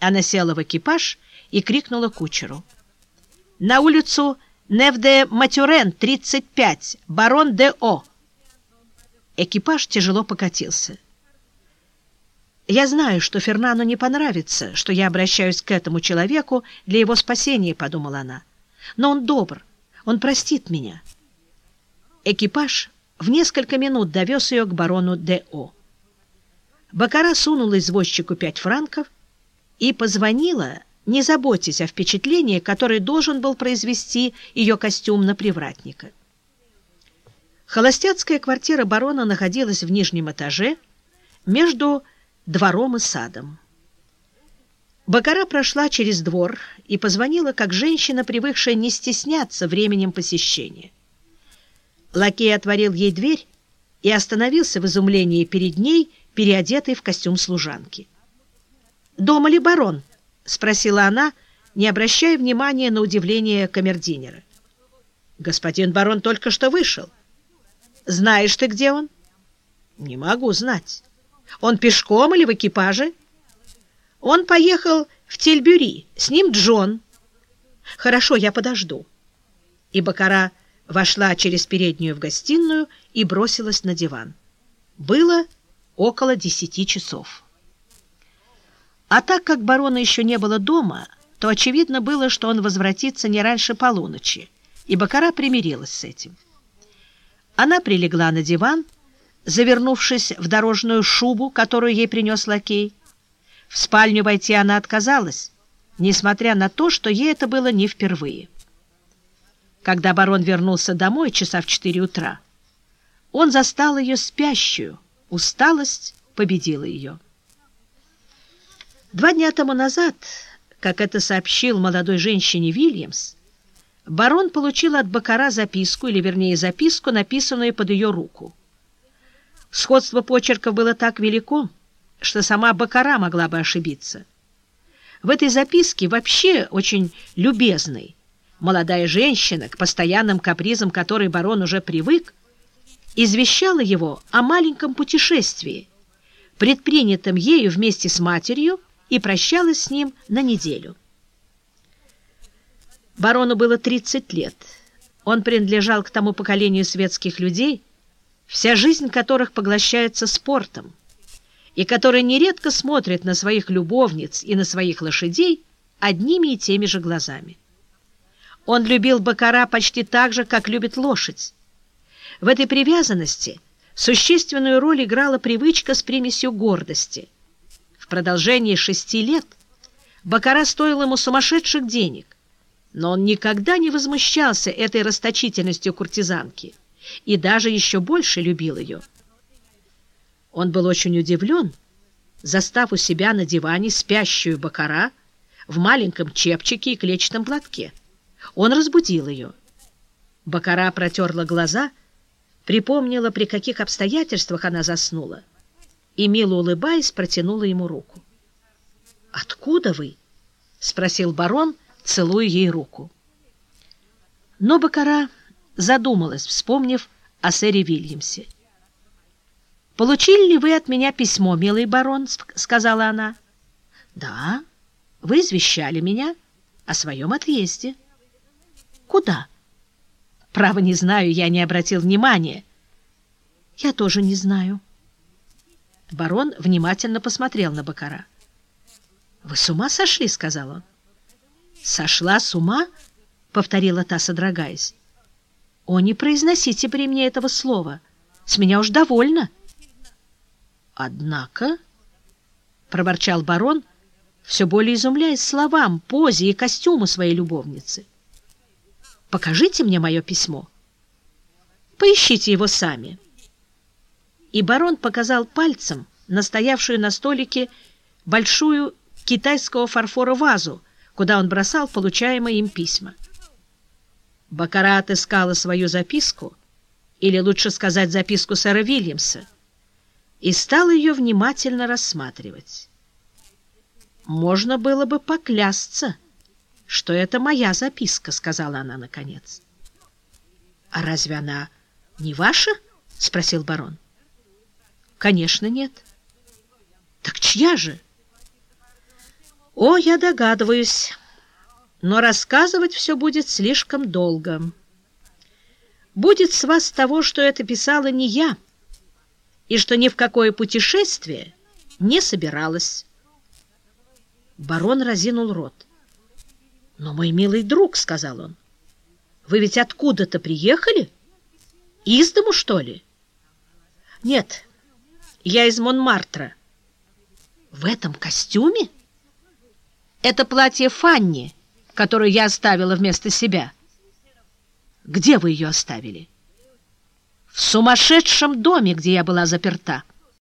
Она села в экипаж и крикнула кучеру. «На улицу Невде Матюрен, 35, барон де О». Экипаж тяжело покатился. «Я знаю, что Фернану не понравится, что я обращаюсь к этому человеку для его спасения», — подумала она. «Но он добр, он простит меня». Экипаж в несколько минут довез ее к барону Д.О. Бакара сунула извозчику пять франков и позвонила, не заботясь о впечатлении, которое должен был произвести ее костюм на привратника. Холостяцкая квартира барона находилась в нижнем этаже между двором и садом. Бакара прошла через двор и позвонила, как женщина, привыкшая не стесняться временем посещения. Лакей отворил ей дверь и остановился в изумлении перед ней, переодетый в костюм служанки. «Дома ли барон?» — спросила она, не обращая внимания на удивление камердинера. «Господин барон только что вышел. Знаешь ты, где он?» «Не могу знать». Он пешком или в экипаже? Он поехал в Тельбюри, с ним Джон. Хорошо, я подожду. И Бакара вошла через переднюю в гостиную и бросилась на диван. Было около десяти часов. А так как барона еще не было дома, то очевидно было, что он возвратится не раньше полуночи, и Бакара примирилась с этим. Она прилегла на диван, завернувшись в дорожную шубу, которую ей принес лакей. В спальню войти она отказалась, несмотря на то, что ей это было не впервые. Когда барон вернулся домой часа в четыре утра, он застал ее спящую, усталость победила ее. Два дня тому назад, как это сообщил молодой женщине Вильямс, барон получил от Бакара записку, или вернее записку, написанную под ее руку. Сходство почерков было так велико, что сама Бакара могла бы ошибиться. В этой записке вообще очень любезной молодая женщина, к постоянным капризам которой барон уже привык, извещала его о маленьком путешествии, предпринятом ею вместе с матерью, и прощалась с ним на неделю. Барону было 30 лет. Он принадлежал к тому поколению светских людей, вся жизнь которых поглощается спортом, и которые нередко смотрят на своих любовниц и на своих лошадей одними и теми же глазами. Он любил бакара почти так же, как любит лошадь. В этой привязанности существенную роль играла привычка с примесью гордости. Продолжении шести лет бакара стоил ему сумасшедших денег, но он никогда не возмущался этой расточительностью куртизанки – и даже еще больше любил ее. Он был очень удивлен, застав у себя на диване спящую бакара в маленьком чепчике и клетчатом платке. Он разбудил ее. Бакара протерла глаза, припомнила, при каких обстоятельствах она заснула, и, мило улыбаясь, протянула ему руку. «Откуда вы?» — спросил барон, целуя ей руку. Но Бакара задумалась, вспомнив о сэре Вильямсе. «Получили ли вы от меня письмо, милый барон?» — сказала она. «Да, вы извещали меня о своем отъезде». «Куда?» «Право не знаю, я не обратил внимания». «Я тоже не знаю». Барон внимательно посмотрел на Бакара. «Вы с ума сошли?» — сказал он. «Сошла с ума?» — повторила та, содрогаясь. «О, не произносите при мне этого слова! С меня уж довольно!» «Однако...» — проворчал барон, все более изумляясь словам, позе и костюму своей любовницы. «Покажите мне мое письмо. Поищите его сами». И барон показал пальцем настоявшую на столике большую китайского фарфора вазу, куда он бросал получаемые им письма. Бакара отыскала свою записку, или лучше сказать записку сэра Вильямса, и стала ее внимательно рассматривать. «Можно было бы поклясться, что это моя записка», — сказала она наконец. «А разве она не ваша?» — спросил барон. «Конечно, нет». «Так чья же?» «О, я догадываюсь, но рассказывать все будет слишком долго. Будет с вас того, что это писала не я, и что ни в какое путешествие не собиралась». Барон разинул рот. «Но, мой милый друг, — сказал он, — вы ведь откуда-то приехали? Из дому, что ли?» «Нет, я из Монмартра». «В этом костюме?» «Это платье Фанни, которую я оставила вместо себя». «Где вы ее оставили?» «В сумасшедшем доме, где я была заперта».